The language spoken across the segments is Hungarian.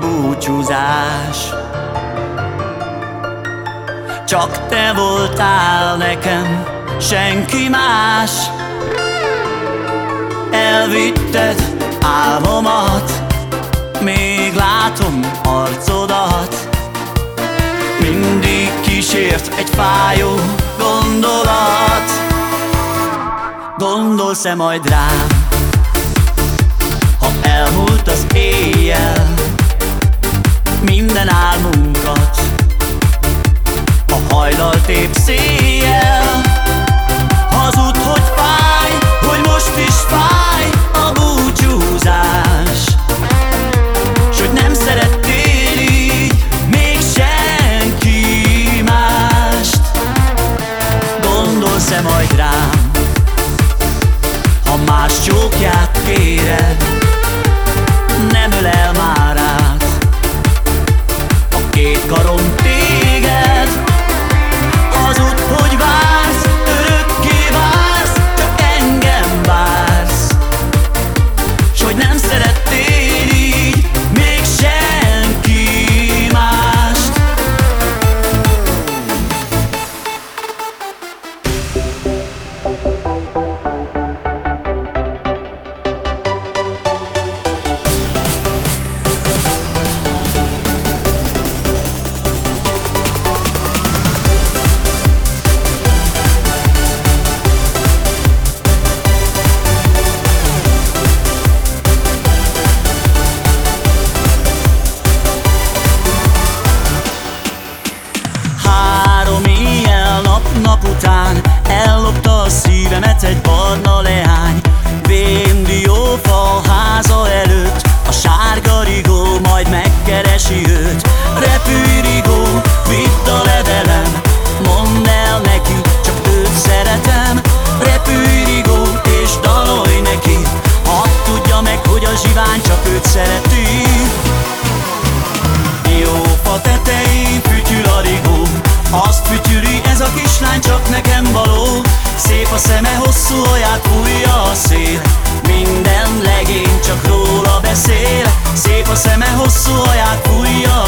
búcsúzás. Csak te voltál nekem, senki más. Elvitted álmomat Még látom arcodat. Mindig kísért egy fájó gondolat. Gondolsz-e majd rám? Ha elmúlt az éjjel Minden álmunkat. A hajlalt épp széjjel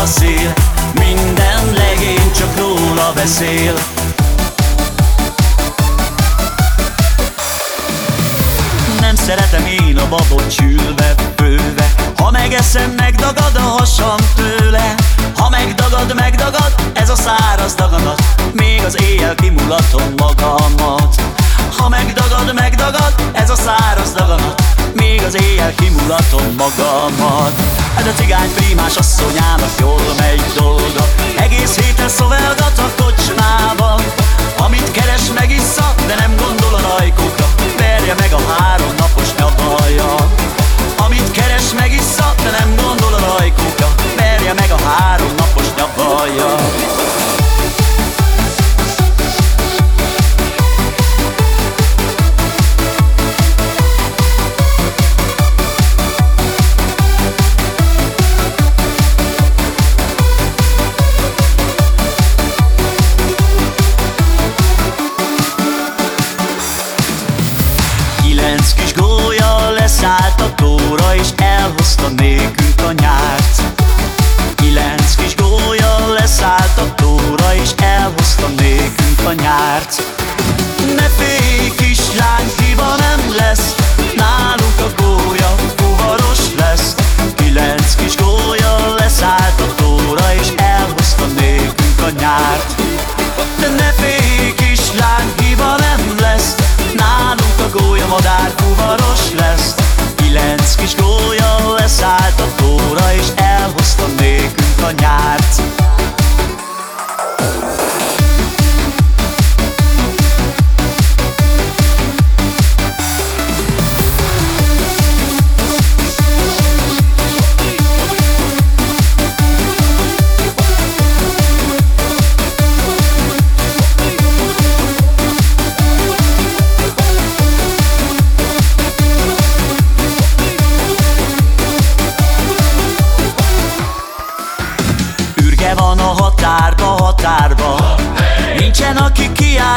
a szél Minden legény csak róla beszél. Nem szeretem én a babot csülve, bőve Ha megeszem, megdagad a hasam tőle. Ha megdagad, megdagad, ez a száraz daganat. Még az éjjel kimulatom magamat. Ha megdagad, megdagad, ez a száraz daganat Még az éjjel kimulatom magamat. Ez a cigány prímás asszonyának jól megy dolga. Egész héten szovelgat a kocsmában Amit keres megissza, de nem gondol a rajkokra. Verje meg a három napos nyavaja Amit keres megissza, de nem gondol a rajkokra. Verje meg a három napos nyavaja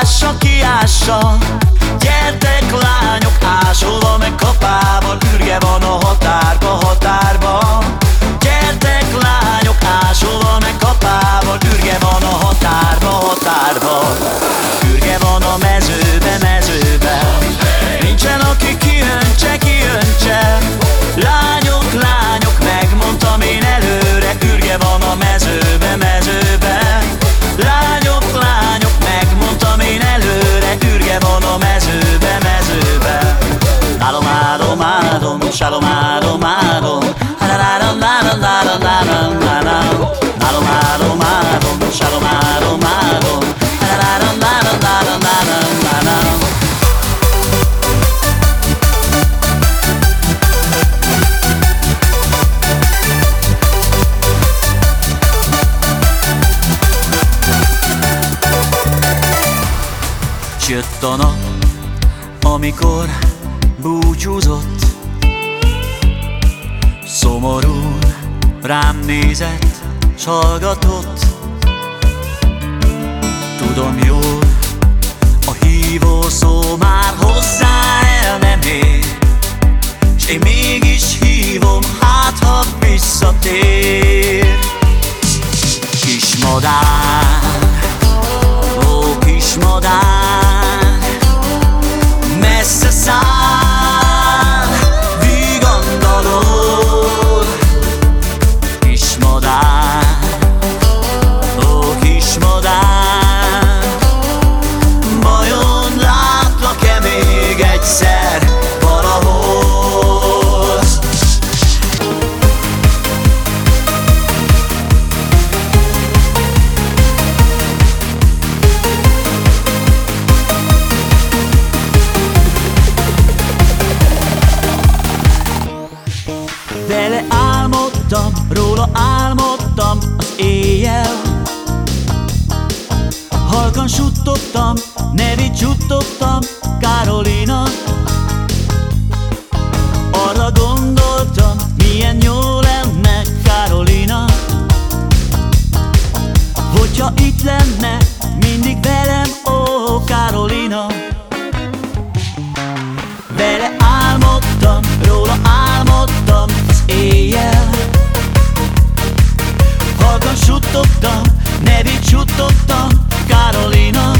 aki kiássa, kiássa. Gyertek lányok, ásolva meg kapában Ürge van a Szomorú rám nézett, s Tudom jól, a hívó szó már hozzá el nem ér S én mégis hívom, hát ha visszatér. Kis madár, álmodtam az éjjel. Halkan suttogtam, nevét suttogtam, Karolina. Arra gondoltam, milyen jó lenne Karolina. Hogyha itt lenne, mindig velem, ó Karolina. Vele álmodtam, róla álmodtam az éjjel suttogtam, nevét suttogtam, Karolina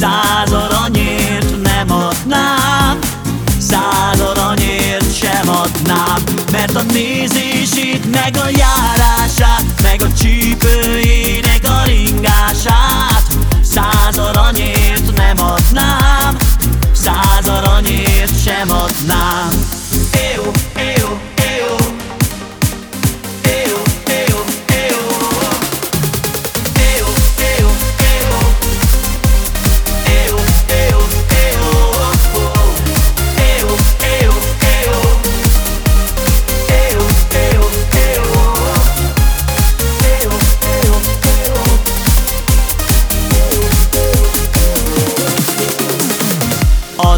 Száz aranyért nem adnám. Száz aranyért sem adnám Mert a nézését, meg a járását Meg a csípőjének a ringását. Száz aranyért nem adnám. Száz aranyért sem adnám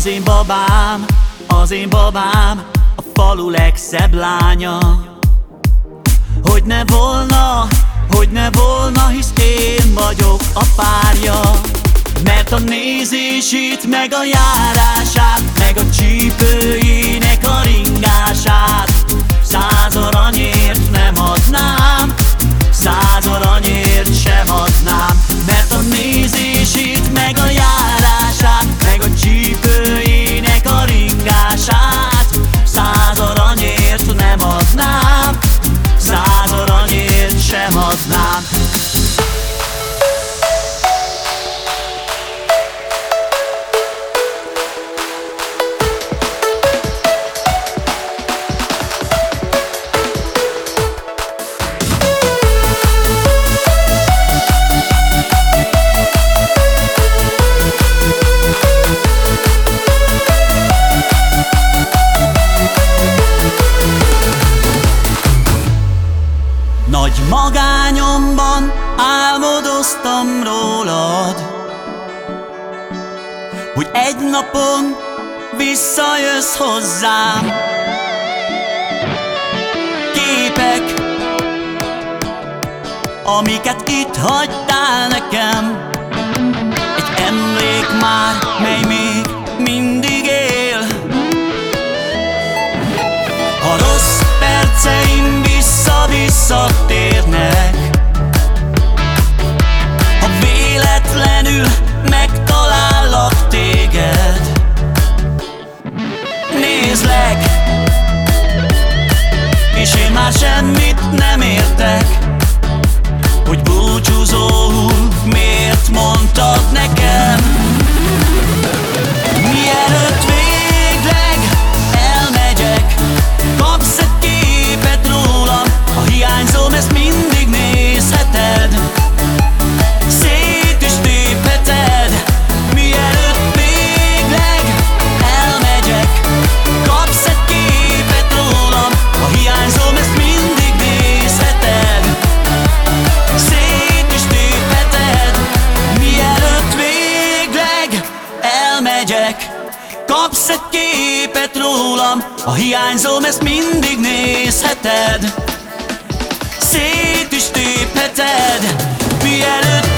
Az én babám, Az én babám a falu legszebb lánya. Hogy ne volna, hogy ne volna, hisz én vagyok a párja. Mert a nézését, meg a járását, meg a csípőjének a ringását Száz aranyért nem adnám, száz aranyért sem adnám visszajössz hozzám. Képek, amiket itt hagytál nekem. Egy emlék már, mely még mindig él. Ha rossz perceim vissza-visszatérnek Szét is tépheted Mielőtt